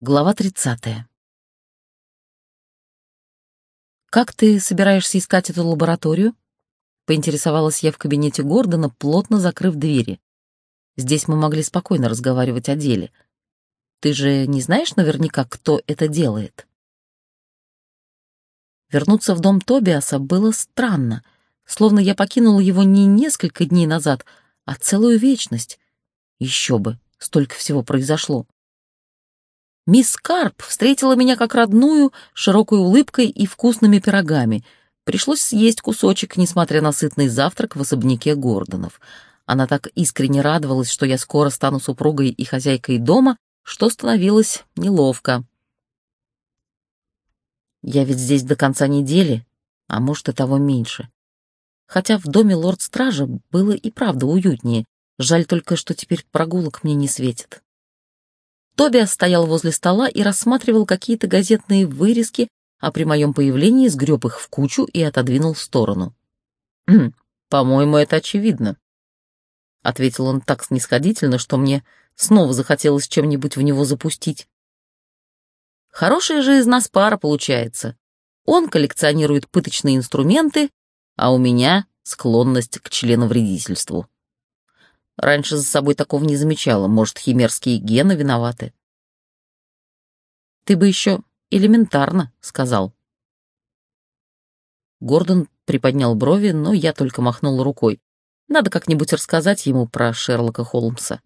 Глава 30. «Как ты собираешься искать эту лабораторию?» — поинтересовалась я в кабинете Гордона, плотно закрыв двери. Здесь мы могли спокойно разговаривать о деле. Ты же не знаешь наверняка, кто это делает? Вернуться в дом Тобиаса было странно, словно я покинула его не несколько дней назад, а целую вечность. Еще бы, столько всего произошло. Мисс Карп встретила меня как родную, широкой улыбкой и вкусными пирогами. Пришлось съесть кусочек, несмотря на сытный завтрак в особняке Гордонов. Она так искренне радовалась, что я скоро стану супругой и хозяйкой дома, что становилось неловко. Я ведь здесь до конца недели, а может и того меньше. Хотя в доме лорд-стража было и правда уютнее, жаль только, что теперь прогулок мне не светит. Тобиас стоял возле стола и рассматривал какие-то газетные вырезки, а при моем появлении сгреб их в кучу и отодвинул в сторону. «Хм, «По-моему, это очевидно», — ответил он так снисходительно, что мне снова захотелось чем-нибудь в него запустить. «Хорошая же из нас пара получается. Он коллекционирует пыточные инструменты, а у меня склонность к членовредительству». Раньше за собой такого не замечала. Может, химерские гены виноваты? Ты бы еще элементарно сказал. Гордон приподнял брови, но я только махнул рукой. Надо как-нибудь рассказать ему про Шерлока Холмса.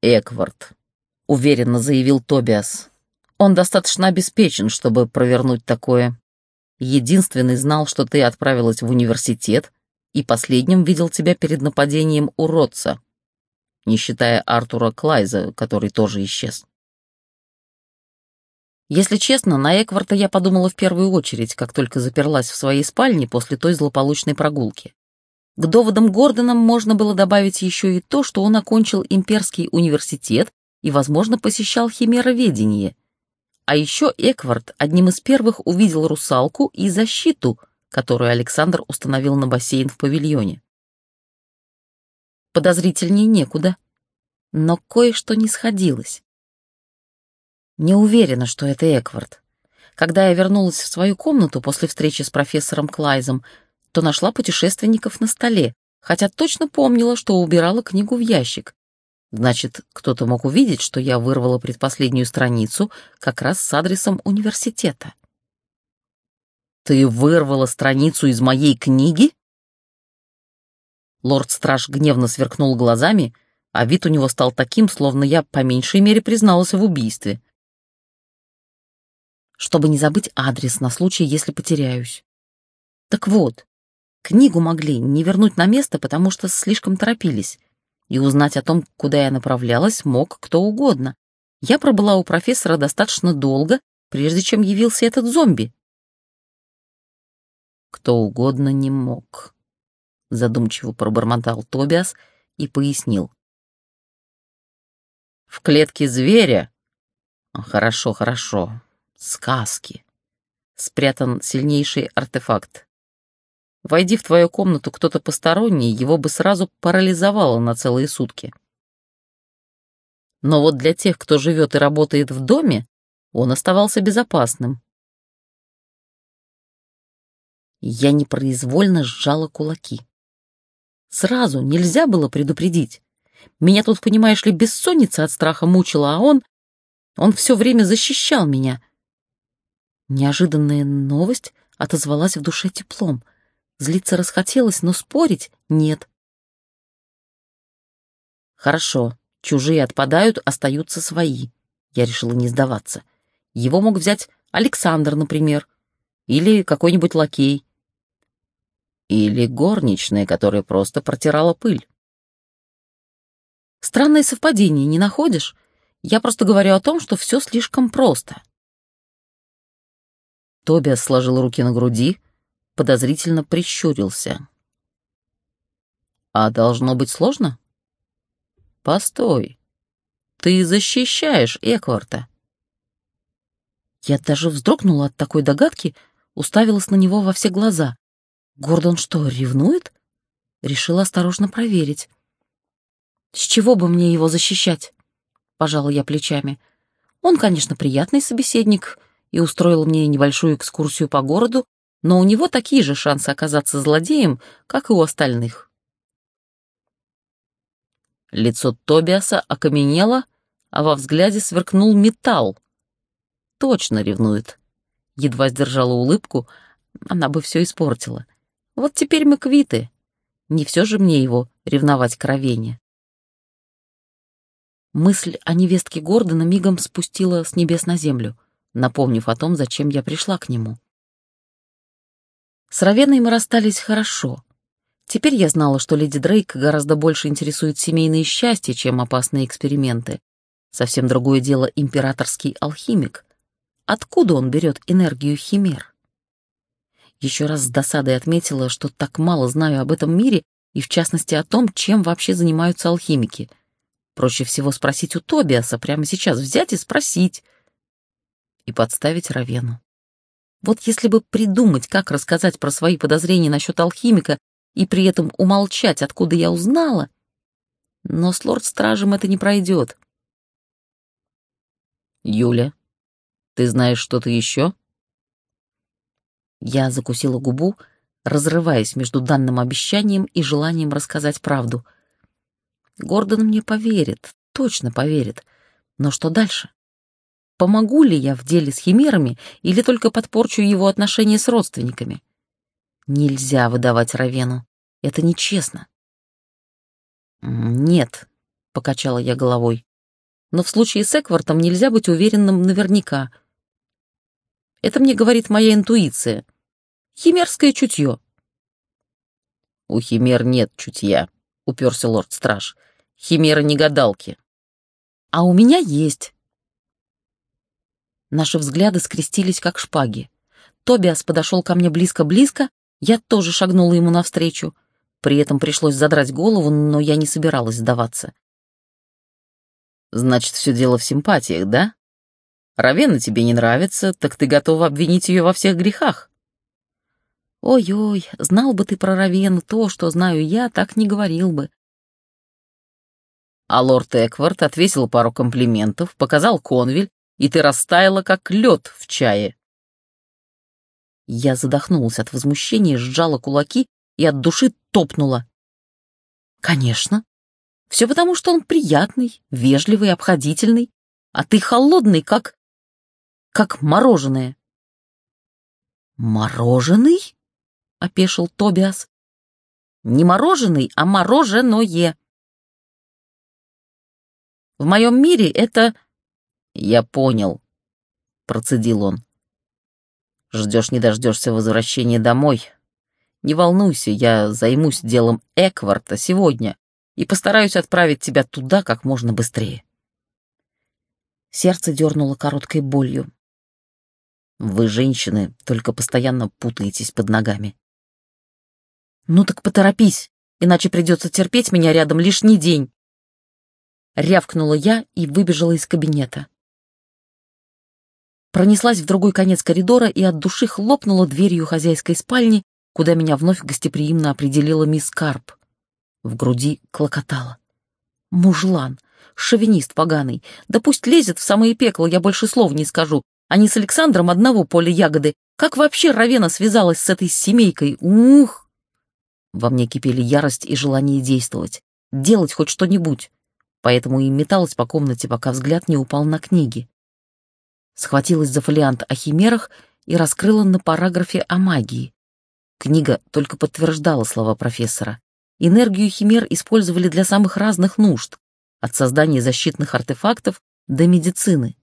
«Эквард», — уверенно заявил Тобиас. «Он достаточно обеспечен, чтобы провернуть такое. Единственный знал, что ты отправилась в университет, и последним видел тебя перед нападением уродца, не считая Артура Клайза, который тоже исчез. Если честно, на Экварта я подумала в первую очередь, как только заперлась в своей спальне после той злополучной прогулки. К доводам Гордона можно было добавить еще и то, что он окончил имперский университет и, возможно, посещал химероведение. А еще Эквард одним из первых увидел русалку и защиту — которую Александр установил на бассейн в павильоне. Подозрительнее некуда, но кое-что не сходилось. Не уверена, что это Эквард. Когда я вернулась в свою комнату после встречи с профессором Клайзом, то нашла путешественников на столе, хотя точно помнила, что убирала книгу в ящик. Значит, кто-то мог увидеть, что я вырвала предпоследнюю страницу как раз с адресом университета. «Ты вырвала страницу из моей книги?» Лорд-страж гневно сверкнул глазами, а вид у него стал таким, словно я по меньшей мере призналась в убийстве. Чтобы не забыть адрес на случай, если потеряюсь. Так вот, книгу могли не вернуть на место, потому что слишком торопились, и узнать о том, куда я направлялась, мог кто угодно. Я пробыла у профессора достаточно долго, прежде чем явился этот зомби, кто угодно не мог. Задумчиво пробормотал Тобиас и пояснил. В клетке зверя... Хорошо, хорошо. Сказки. Спрятан сильнейший артефакт. Войди в твою комнату кто-то посторонний, его бы сразу парализовало на целые сутки. Но вот для тех, кто живет и работает в доме, он оставался безопасным. Я непроизвольно сжала кулаки. Сразу нельзя было предупредить. Меня тут, понимаешь ли, бессонница от страха мучила, а он... Он все время защищал меня. Неожиданная новость отозвалась в душе теплом. Злиться расхотелось, но спорить нет. Хорошо, чужие отпадают, остаются свои. Я решила не сдаваться. Его мог взять Александр, например, или какой-нибудь лакей. Или горничная, которая просто протирала пыль. Странное совпадение, не находишь? Я просто говорю о том, что все слишком просто. Тобиас сложил руки на груди, подозрительно прищурился. «А должно быть сложно?» «Постой. Ты защищаешь Экварта». Я даже вздрогнула от такой догадки, уставилась на него во все глаза. Гордон что, ревнует? Решила осторожно проверить. С чего бы мне его защищать? — пожала я плечами. «Он, конечно, приятный собеседник и устроил мне небольшую экскурсию по городу, но у него такие же шансы оказаться злодеем, как и у остальных». Лицо Тобиаса окаменело, а во взгляде сверкнул металл. Точно ревнует. Едва сдержала улыбку, она бы все испортила. Вот теперь мы квиты. Не все же мне его ревновать к Равене. Мысль о невестке Гордона мигом спустила с небес на землю, напомнив о том, зачем я пришла к нему. С Равеной мы расстались хорошо. Теперь я знала, что леди Дрейк гораздо больше интересует семейные счастья, чем опасные эксперименты. Совсем другое дело императорский алхимик. Откуда он берет энергию химер? Еще раз с досадой отметила, что так мало знаю об этом мире и, в частности, о том, чем вообще занимаются алхимики. Проще всего спросить у Тобиаса, прямо сейчас взять и спросить. И подставить Равену. Вот если бы придумать, как рассказать про свои подозрения насчет алхимика и при этом умолчать, откуда я узнала, но с лорд-стражем это не пройдет. «Юля, ты знаешь что-то еще?» Я закусила губу, разрываясь между данным обещанием и желанием рассказать правду. Гордон мне поверит, точно поверит. Но что дальше? Помогу ли я в деле с химерами или только подпорчу его отношения с родственниками? Нельзя выдавать Равену. Это нечестно. «Нет», — покачала я головой но в случае с Эквартом нельзя быть уверенным наверняка. Это мне говорит моя интуиция. Химерское чутье. «У химер нет чутья», — уперся лорд-страж. «Химеры не гадалки». «А у меня есть». Наши взгляды скрестились, как шпаги. Тобиас подошел ко мне близко-близко, я тоже шагнула ему навстречу. При этом пришлось задрать голову, но я не собиралась сдаваться. Значит, все дело в симпатиях, да? Равена тебе не нравится, так ты готова обвинить ее во всех грехах. Ой-ой, знал бы ты про Равену то, что знаю я, так не говорил бы. А лорд Эквард отвесил пару комплиментов, показал конвиль, и ты растаяла, как лед в чае. Я задохнулась от возмущения, сжала кулаки и от души топнула. Конечно, все потому, что он приятный, вежливый, обходительный, а ты холодный, как... как мороженое. «Мороженый?» — опешил Тобиас. «Не мороженый, а мороженое. В моем мире это...» «Я понял», — процедил он. «Ждешь не дождешься возвращения домой. Не волнуйся, я займусь делом Экварта сегодня и постараюсь отправить тебя туда как можно быстрее. Сердце дернуло короткой болью. Вы, женщины, только постоянно путаетесь под ногами. Ну так поторопись, иначе придется терпеть меня рядом лишний день. Рявкнула я и выбежала из кабинета. Пронеслась в другой конец коридора и от души хлопнула дверью хозяйской спальни, куда меня вновь гостеприимно определила мисс Карп. В груди клокотало. Мужлан, шовинист поганый, да пусть лезет в самое пекло, я больше слов не скажу. Они с Александром одного поля ягоды. Как вообще Равена связалась с этой семейкой? Ух! Во мне кипели ярость и желание действовать, делать хоть что-нибудь. Поэтому и металась по комнате, пока взгляд не упал на книги. Схватилась за фолиант о химерах и раскрыла на параграфе о магии. Книга только подтверждала слова профессора. Энергию химер использовали для самых разных нужд, от создания защитных артефактов до медицины.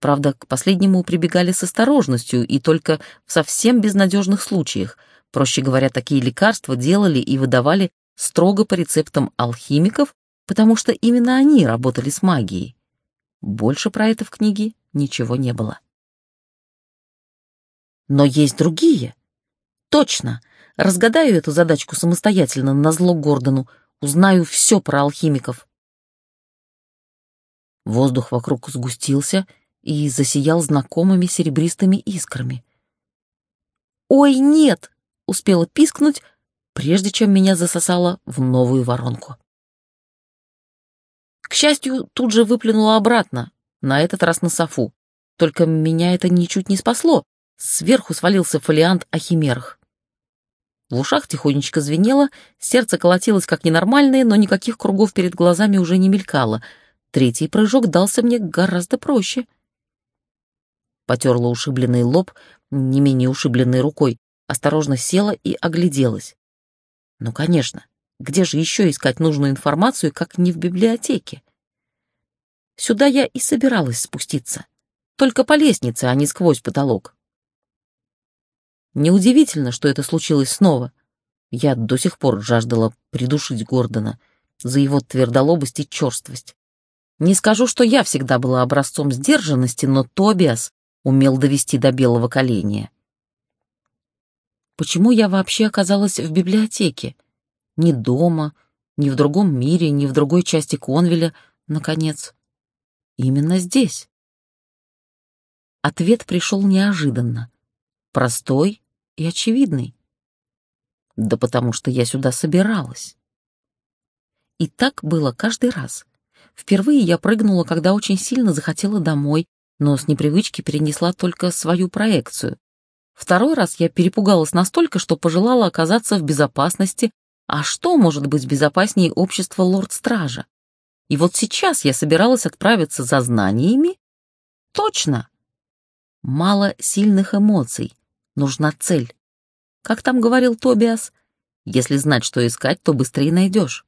Правда, к последнему прибегали с осторожностью и только в совсем безнадежных случаях. Проще говоря, такие лекарства делали и выдавали строго по рецептам алхимиков, потому что именно они работали с магией. Больше про это в книге ничего не было. Но есть другие. Точно, Разгадаю эту задачку самостоятельно, на зло Гордону, узнаю все про алхимиков. Воздух вокруг сгустился и засиял знакомыми серебристыми искрами. «Ой, нет!» — успела пискнуть, прежде чем меня засосало в новую воронку. К счастью, тут же выплюнула обратно, на этот раз на софу. Только меня это ничуть не спасло. Сверху свалился фолиант о химерах. В ушах тихонечко звенело, сердце колотилось как ненормальное, но никаких кругов перед глазами уже не мелькало. Третий прыжок дался мне гораздо проще. Потерла ушибленный лоб, не менее ушибленной рукой, осторожно села и огляделась. Ну, конечно, где же еще искать нужную информацию, как не в библиотеке? Сюда я и собиралась спуститься. Только по лестнице, а не сквозь потолок. Неудивительно, что это случилось снова. Я до сих пор жаждала придушить Гордона за его твердолобость и черствость. Не скажу, что я всегда была образцом сдержанности, но Тобиас умел довести до белого коленя. Почему я вообще оказалась в библиотеке? Ни дома, ни в другом мире, ни в другой части Конвеля, наконец. Именно здесь. Ответ пришел неожиданно. Простой и очевидный. Да потому что я сюда собиралась. И так было каждый раз. Впервые я прыгнула, когда очень сильно захотела домой, но с непривычки перенесла только свою проекцию. Второй раз я перепугалась настолько, что пожелала оказаться в безопасности, а что может быть безопаснее общества лорд-стража? И вот сейчас я собиралась отправиться за знаниями? Точно! Мало сильных эмоций, нужна цель. Как там говорил Тобиас, если знать, что искать, то быстрее найдешь.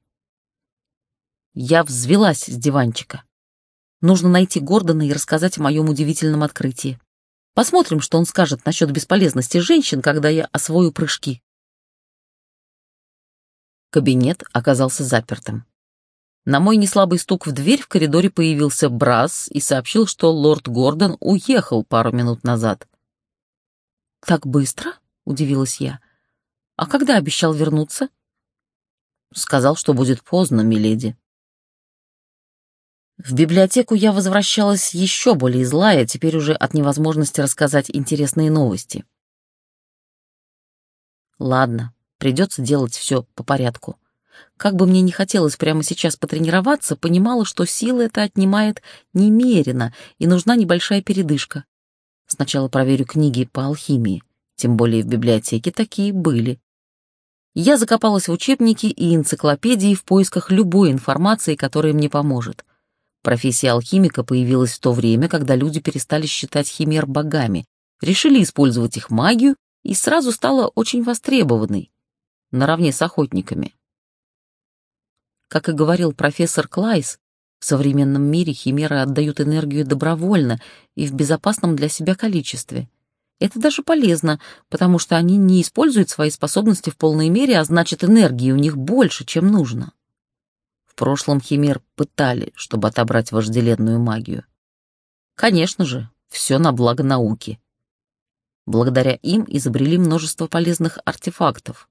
Я взвелась с диванчика. Нужно найти Гордона и рассказать о моем удивительном открытии. Посмотрим, что он скажет насчет бесполезности женщин, когда я освою прыжки. Кабинет оказался запертым. На мой неслабый стук в дверь в коридоре появился Брас и сообщил, что лорд Гордон уехал пару минут назад. «Так быстро?» — удивилась я. «А когда обещал вернуться?» «Сказал, что будет поздно, миледи». В библиотеку я возвращалась еще более злая, теперь уже от невозможности рассказать интересные новости. Ладно, придется делать все по порядку. Как бы мне не хотелось прямо сейчас потренироваться, понимала, что силы это отнимает немерено, и нужна небольшая передышка. Сначала проверю книги по алхимии, тем более в библиотеке такие были. Я закопалась в учебники и энциклопедии в поисках любой информации, которая мне поможет. Профессия алхимика появилась в то время, когда люди перестали считать химер богами, решили использовать их магию и сразу стала очень востребованной, наравне с охотниками. Как и говорил профессор Клайс, в современном мире химеры отдают энергию добровольно и в безопасном для себя количестве. Это даже полезно, потому что они не используют свои способности в полной мере, а значит энергии у них больше, чем нужно. В прошлом химер пытали, чтобы отобрать вожделенную магию. Конечно же, все на благо науки. Благодаря им изобрели множество полезных артефактов.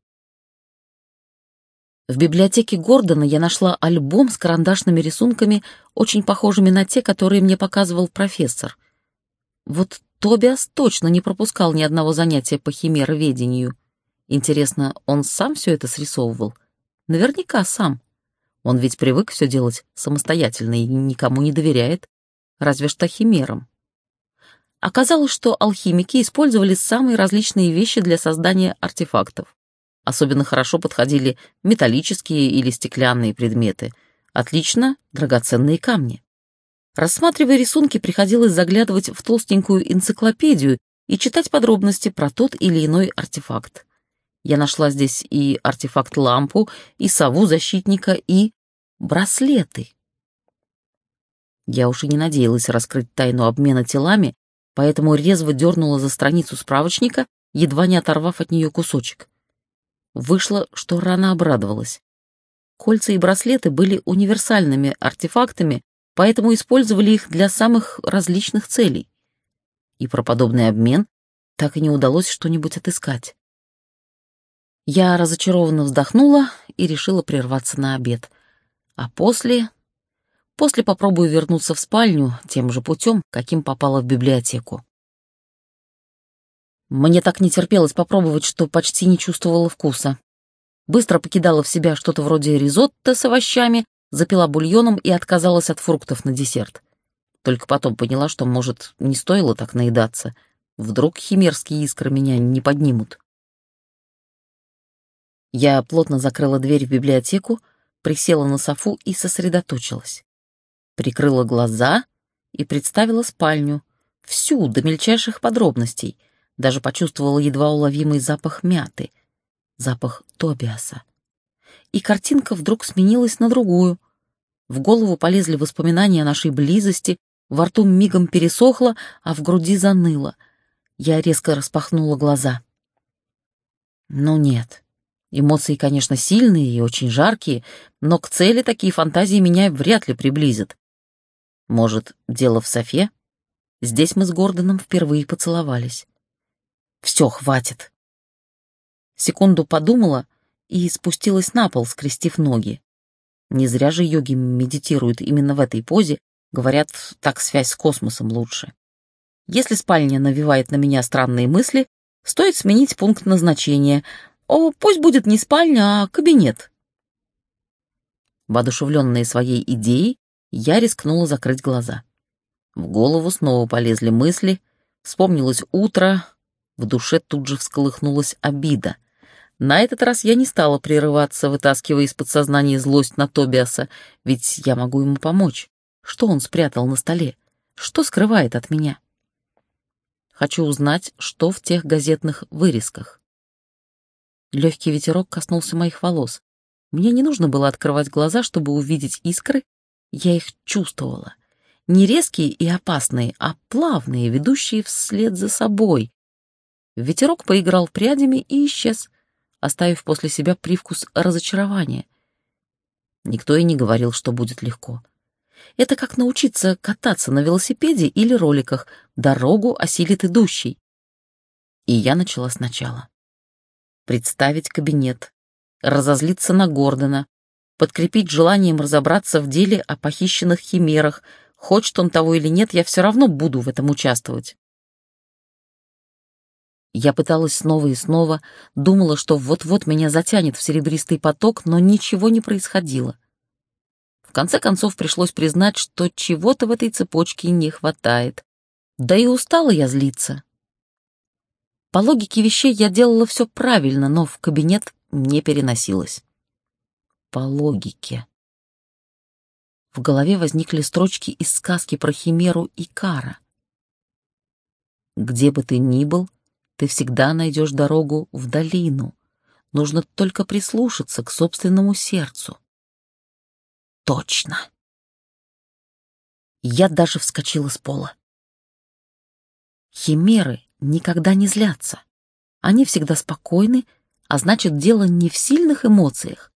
В библиотеке Гордона я нашла альбом с карандашными рисунками, очень похожими на те, которые мне показывал профессор. Вот Тобиас точно не пропускал ни одного занятия по химероведению. Интересно, он сам все это срисовывал? Наверняка сам. Он ведь привык все делать самостоятельно и никому не доверяет, разве что химерам. Оказалось, что алхимики использовали самые различные вещи для создания артефактов. Особенно хорошо подходили металлические или стеклянные предметы. Отлично драгоценные камни. Рассматривая рисунки, приходилось заглядывать в толстенькую энциклопедию и читать подробности про тот или иной артефакт. Я нашла здесь и артефакт-лампу, и сову защитника, и браслеты. Я уж и не надеялась раскрыть тайну обмена телами, поэтому резво дернула за страницу справочника, едва не оторвав от нее кусочек. Вышло, что рано обрадовалась. Кольца и браслеты были универсальными артефактами, поэтому использовали их для самых различных целей. И про подобный обмен так и не удалось что-нибудь отыскать. Я разочарованно вздохнула и решила прерваться на обед. А после... После попробую вернуться в спальню тем же путем, каким попала в библиотеку. Мне так не терпелось попробовать, что почти не чувствовала вкуса. Быстро покидала в себя что-то вроде ризотто с овощами, запила бульоном и отказалась от фруктов на десерт. Только потом поняла, что, может, не стоило так наедаться. Вдруг химерские искры меня не поднимут. Я плотно закрыла дверь в библиотеку, присела на софу и сосредоточилась. Прикрыла глаза и представила спальню, всю, до мельчайших подробностей. Даже почувствовала едва уловимый запах мяты, запах Тобиаса. И картинка вдруг сменилась на другую. В голову полезли воспоминания о нашей близости, во рту мигом пересохло, а в груди заныло. Я резко распахнула глаза. Ну нет. Эмоции, конечно, сильные и очень жаркие, но к цели такие фантазии меня вряд ли приблизят. Может, дело в Софе? Здесь мы с Гордоном впервые поцеловались. Все, хватит. Секунду подумала и спустилась на пол, скрестив ноги. Не зря же йоги медитируют именно в этой позе, говорят, так связь с космосом лучше. Если спальня навевает на меня странные мысли, стоит сменить пункт назначения. О, пусть будет не спальня, а кабинет. Воодушевленная своей идеей, я рискнула закрыть глаза. В голову снова полезли мысли, вспомнилось утро, в душе тут же всколыхнулась обида. На этот раз я не стала прерываться, вытаскивая из подсознания злость на Тобиаса, ведь я могу ему помочь. Что он спрятал на столе? Что скрывает от меня? Хочу узнать, что в тех газетных вырезках. Легкий ветерок коснулся моих волос. Мне не нужно было открывать глаза, чтобы увидеть искры, я их чувствовала. Не резкие и опасные, а плавные, ведущие вслед за собой. Ветерок поиграл прядями и исчез, оставив после себя привкус разочарования. Никто и не говорил, что будет легко. Это как научиться кататься на велосипеде или роликах. Дорогу осилит идущий. И я начала сначала. Представить кабинет, разозлиться на Гордона, подкрепить желанием разобраться в деле о похищенных химерах. Хочет он того или нет, я все равно буду в этом участвовать. Я пыталась снова и снова, думала, что вот-вот меня затянет в серебристый поток, но ничего не происходило. В конце концов пришлось признать, что чего-то в этой цепочке не хватает. Да и устала я злиться. По логике вещей я делала все правильно, но в кабинет не переносилась по логике. В голове возникли строчки из сказки про Химеру и Кара. «Где бы ты ни был, ты всегда найдешь дорогу в долину. Нужно только прислушаться к собственному сердцу». Точно. Я даже вскочила с пола. Химеры никогда не злятся. Они всегда спокойны, а значит, дело не в сильных эмоциях,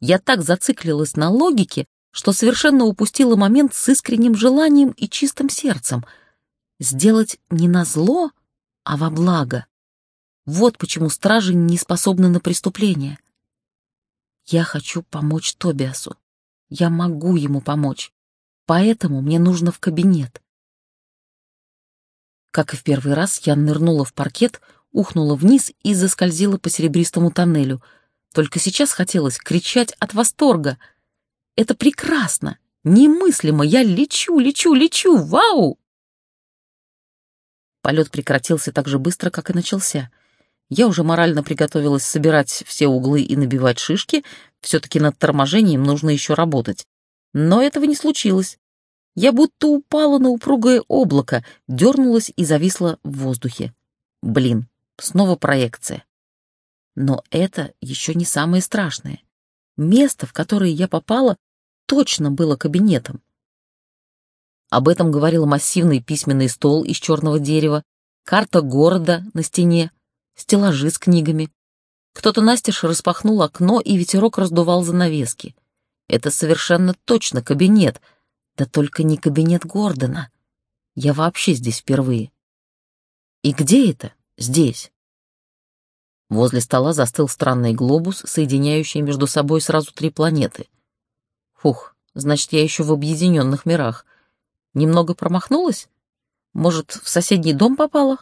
я так зациклилась на логике, что совершенно упустила момент с искренним желанием и чистым сердцем. Сделать не на зло, а во благо. Вот почему стражи не способны на преступление. Я хочу помочь Тобиасу. Я могу ему помочь. Поэтому мне нужно в кабинет. Как и в первый раз, я нырнула в паркет, ухнула вниз и заскользила по серебристому тоннелю — только сейчас хотелось кричать от восторга. Это прекрасно, немыслимо, я лечу, лечу, лечу, вау! Полет прекратился так же быстро, как и начался. Я уже морально приготовилась собирать все углы и набивать шишки, все-таки над торможением нужно еще работать. Но этого не случилось. Я будто упала на упругое облако, дернулась и зависла в воздухе. Блин, снова проекция. Но это еще не самое страшное. Место, в которое я попала, точно было кабинетом. Об этом говорил массивный письменный стол из черного дерева, карта города на стене, стеллажи с книгами. Кто-то настежь распахнул окно, и ветерок раздувал занавески. Это совершенно точно кабинет, да только не кабинет Гордона. Я вообще здесь впервые. И где это? Здесь. Возле стола застыл странный глобус, соединяющий между собой сразу три планеты. Фух, значит, я еще в объединенных мирах. Немного промахнулась? Может, в соседний дом попала?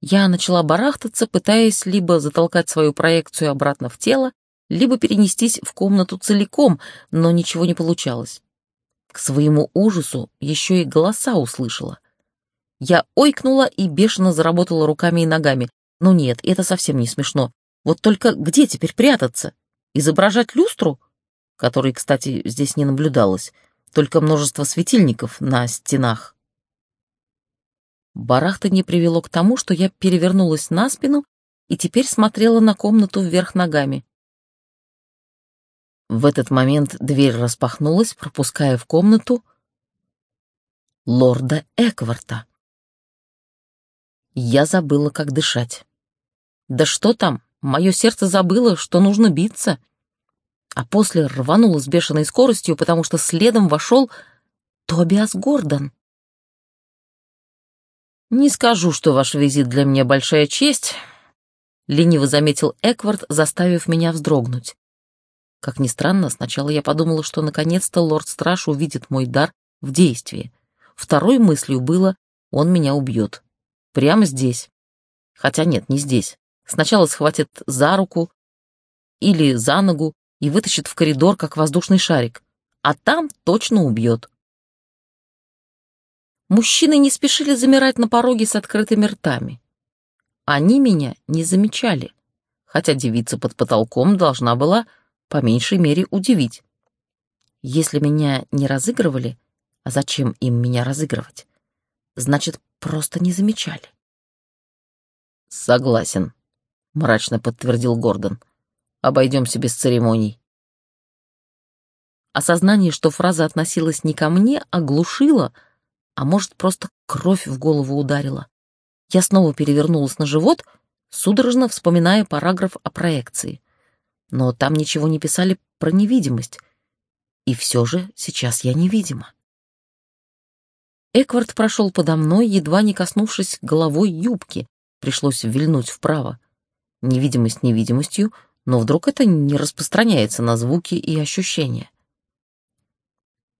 Я начала барахтаться, пытаясь либо затолкать свою проекцию обратно в тело, либо перенестись в комнату целиком, но ничего не получалось. К своему ужасу еще и голоса услышала. Я ойкнула и бешено заработала руками и ногами. Ну нет, это совсем не смешно. Вот только где теперь прятаться? Изображать люстру? Которой, кстати, здесь не наблюдалось. Только множество светильников на стенах. Барахта не привело к тому, что я перевернулась на спину и теперь смотрела на комнату вверх ногами. В этот момент дверь распахнулась, пропуская в комнату лорда Экварта. Я забыла, как дышать. Да что там, мое сердце забыло, что нужно биться. А после рвануло с бешеной скоростью, потому что следом вошел Тобиас Гордон. «Не скажу, что ваш визит для меня большая честь», — лениво заметил Эквард, заставив меня вздрогнуть. Как ни странно, сначала я подумала, что наконец-то лорд-страж увидит мой дар в действии. Второй мыслью было, он меня убьет. Прямо здесь. Хотя нет, не здесь. Сначала схватит за руку или за ногу и вытащит в коридор, как воздушный шарик. А там точно убьет. Мужчины не спешили замирать на пороге с открытыми ртами. Они меня не замечали, хотя девица под потолком должна была по меньшей мере удивить. Если меня не разыгрывали, а зачем им меня разыгрывать? Значит, просто не замечали. «Согласен», — мрачно подтвердил Гордон. «Обойдемся без церемоний». Осознание, что фраза относилась не ко мне, оглушило, а может, просто кровь в голову ударила. Я снова перевернулась на живот, судорожно вспоминая параграф о проекции. Но там ничего не писали про невидимость. И все же сейчас я невидима. Эквард прошел подо мной, едва не коснувшись головой юбки. Пришлось вильнуть вправо. Невидимость невидимостью, но вдруг это не распространяется на звуки и ощущения.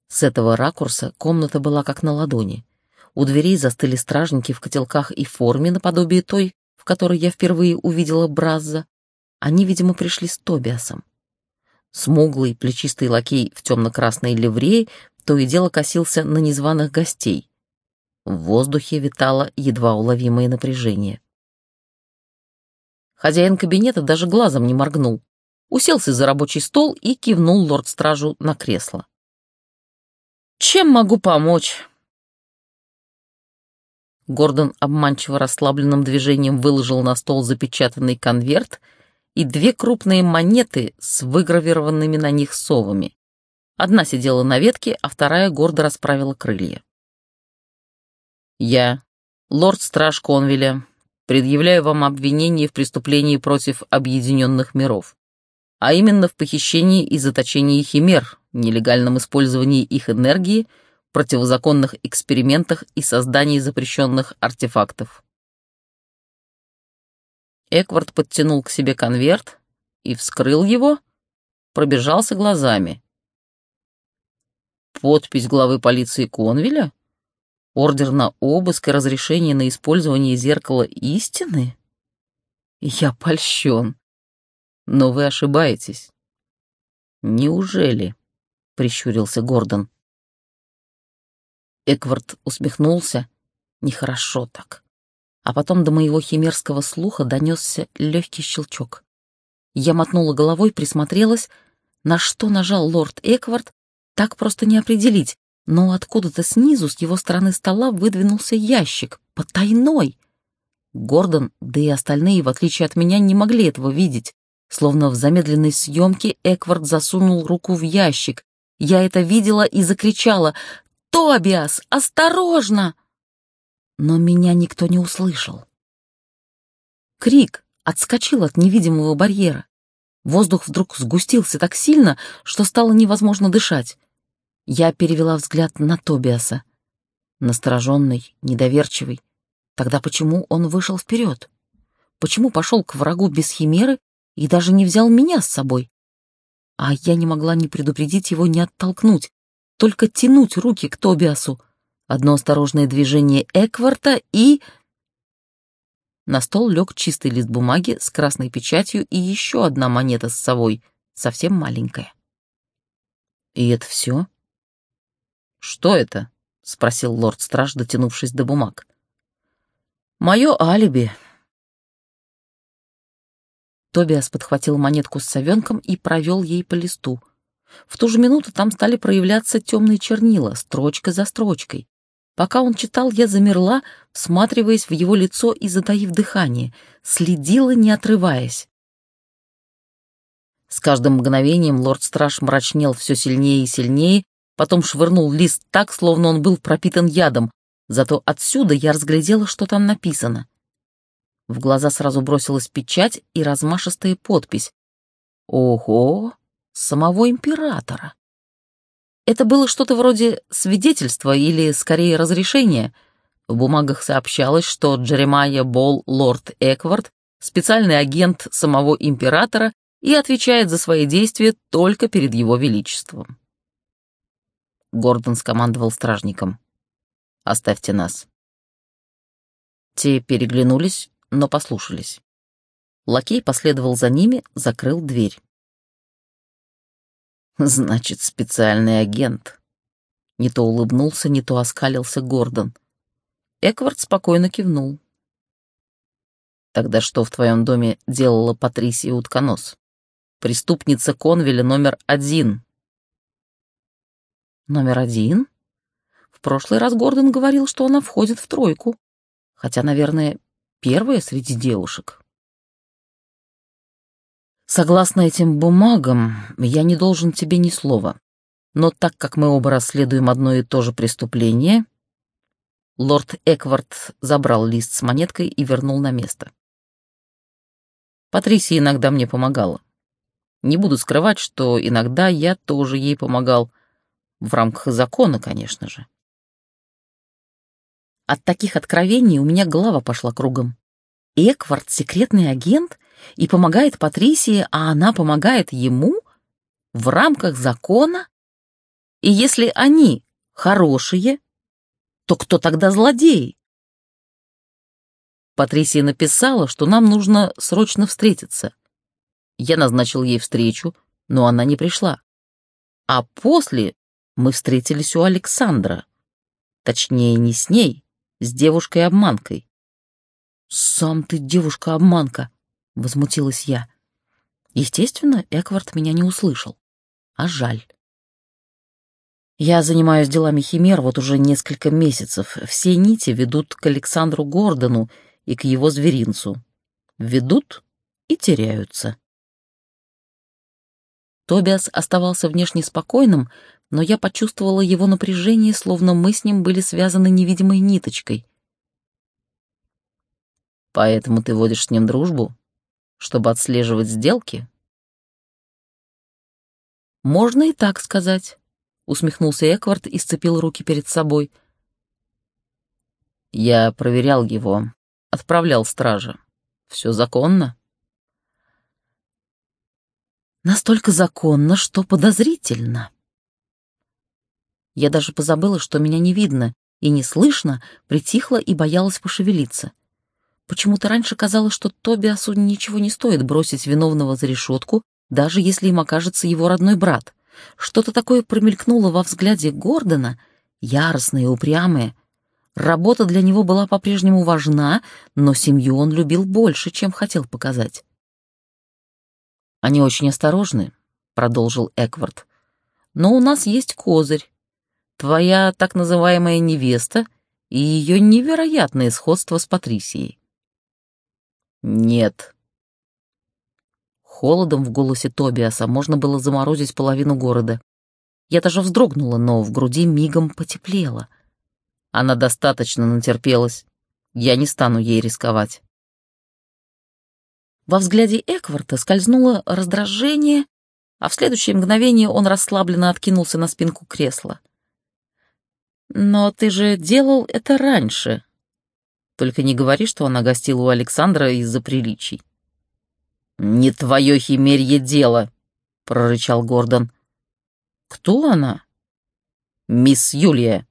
С этого ракурса комната была как на ладони. У дверей застыли стражники в котелках и форме наподобие той, в которой я впервые увидела Бразза. Они, видимо, пришли с Тобиасом. Смуглый, плечистый лакей в темно-красной ливреи то и дело косился на незваных гостей. В воздухе витало едва уловимое напряжение. Хозяин кабинета даже глазом не моргнул. Уселся за рабочий стол и кивнул лорд-стражу на кресло. «Чем могу помочь?» Гордон обманчиво расслабленным движением выложил на стол запечатанный конверт и две крупные монеты с выгравированными на них совами. Одна сидела на ветке, а вторая гордо расправила крылья. «Я, лорд-страж Конвеля, предъявляю вам обвинение в преступлении против объединенных миров, а именно в похищении и заточении химер, нелегальном использовании их энергии, противозаконных экспериментах и создании запрещенных артефактов». Эквард подтянул к себе конверт и вскрыл его, пробежался глазами. Подпись главы полиции Конвиля? Ордер на обыск и разрешение на использование зеркала истины? Я польщен. Но вы ошибаетесь. Неужели? Прищурился Гордон. Эквард усмехнулся. Нехорошо так. А потом до моего химерского слуха донесся легкий щелчок. Я мотнула головой, присмотрелась, на что нажал лорд Эквард, так просто не определить, но откуда-то снизу с его стороны стола выдвинулся ящик, потайной. Гордон, да и остальные, в отличие от меня, не могли этого видеть. Словно в замедленной съемке Эквард засунул руку в ящик. Я это видела и закричала «Тобиас, осторожно!» Но меня никто не услышал. Крик отскочил от невидимого барьера. Воздух вдруг сгустился так сильно, что стало невозможно дышать. Я перевела взгляд на Тобиаса. Настороженный, недоверчивый. Тогда почему он вышел вперед? Почему пошел к врагу без химеры и даже не взял меня с собой? А я не могла ни предупредить его, ни оттолкнуть, только тянуть руки к Тобиасу. Одно осторожное движение Экварта и... На стол лег чистый лист бумаги с красной печатью и еще одна монета с совой, совсем маленькая. И это все? Что это? спросил лорд-страж, дотянувшись до бумаг. Мое алиби. Тобиас подхватил монетку с совенком и провел ей по листу. В ту же минуту там стали проявляться темные чернила, строчка за строчкой. Пока он читал, я замерла, всматриваясь в его лицо и затаив дыхание, следила, не отрываясь. С каждым мгновением лорд-страж мрачнел все сильнее и сильнее, потом швырнул лист так, словно он был пропитан ядом, зато отсюда я разглядела, что там написано. В глаза сразу бросилась печать и размашистая подпись. Ого, самого императора. Это было что-то вроде свидетельства или, скорее, разрешения. В бумагах сообщалось, что Джеремайя Болл Лорд Эквард — специальный агент самого императора и отвечает за свои действия только перед его величеством. Гордон скомандовал стражникам. «Оставьте нас». Те переглянулись, но послушались. Лакей последовал за ними, закрыл дверь. Значит, специальный агент. Не то улыбнулся, не то оскалился Гордон. Эквард спокойно кивнул. Тогда что в твоем доме делала Патрисия Утконос? Преступница Конвеля номер один. Номер один? В прошлый раз Гордон говорил, что она входит в тройку. Хотя, наверное, первая среди девушек. Согласно этим бумагам, я не должен тебе ни слова. Но так как мы оба расследуем одно и то же преступление, лорд Эквард забрал лист с монеткой и вернул на место. Патрисия иногда мне помогала. Не буду скрывать, что иногда я тоже ей помогал, в рамках закона, конечно же. От таких откровений у меня голова пошла кругом. Эквард — секретный агент и помогает Патрисии, а она помогает ему в рамках закона? И если они хорошие, то кто тогда злодей? Патрисия написала, что нам нужно срочно встретиться. Я назначил ей встречу, но она не пришла. А после мы встретились у Александра. Точнее, не с ней, с девушкой-обманкой. «Сам ты девушка-обманка», — возмутилась я. Естественно, Эквард меня не услышал. А жаль. Я занимаюсь делами Химер вот уже несколько месяцев. Все нити ведут к Александру Гордону и к его зверинцу. Ведут и теряются. Тобиас оставался внешне спокойным, но я почувствовала его напряжение, словно мы с ним были связаны невидимой ниточкой. «Поэтому ты водишь с ним дружбу?» Чтобы отслеживать сделки? Можно и так сказать, усмехнулся Эквард и сцепил руки перед собой. Я проверял его, отправлял стража. Все законно? Настолько законно, что подозрительно. Я даже позабыла, что меня не видно и не слышно, притихла и боялась пошевелиться. Почему-то раньше казалось, что Тобиасу ничего не стоит бросить виновного за решетку, даже если им окажется его родной брат. Что-то такое промелькнуло во взгляде Гордона, яростное и упрямое. Работа для него была по-прежнему важна, но семью он любил больше, чем хотел показать. «Они очень осторожны», — продолжил Эквард. «Но у нас есть козырь. Твоя так называемая невеста и ее невероятное сходство с Патрисией. «Нет». Холодом в голосе Тобиаса можно было заморозить половину города. Я даже вздрогнула, но в груди мигом потеплело. Она достаточно натерпелась. Я не стану ей рисковать. Во взгляде Экварта скользнуло раздражение, а в следующее мгновение он расслабленно откинулся на спинку кресла. «Но ты же делал это раньше», только не говори, что она гостила у Александра из-за приличий». «Не твое химерье дело», — прорычал Гордон. «Кто она?» «Мисс Юлия».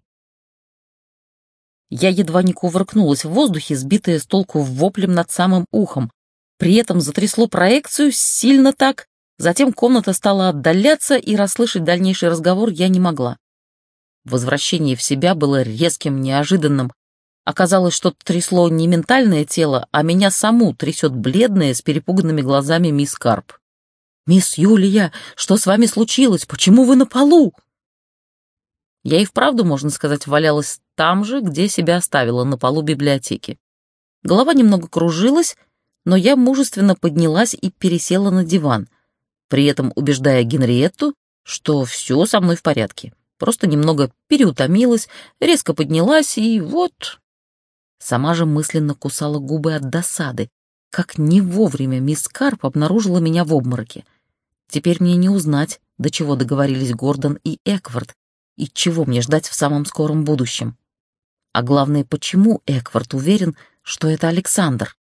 Я едва не кувыркнулась в воздухе, сбитая с толку воплем над самым ухом. При этом затрясло проекцию сильно так, Затем комната стала отдаляться, и расслышать дальнейший разговор я не могла. Возвращение в себя было резким, неожиданным. Оказалось, что трясло не ментальное тело, а меня саму трясет бледная с перепуганными глазами мисс Карп. «Мисс Юлия, что с вами случилось? Почему вы на полу?» Я и вправду, можно сказать, валялась там же, где себя оставила, на полу библиотеки. Голова немного кружилась, но я мужественно поднялась и пересела на диван, при этом убеждая Генриетту, что все со мной в порядке. Просто немного переутомилась, резко поднялась и вот... Сама же мысленно кусала губы от досады, как не вовремя мисс Карп обнаружила меня в обмороке. Теперь мне не узнать, до чего договорились Гордон и Эквард, и чего мне ждать в самом скором будущем. А главное, почему Эквард уверен, что это Александр?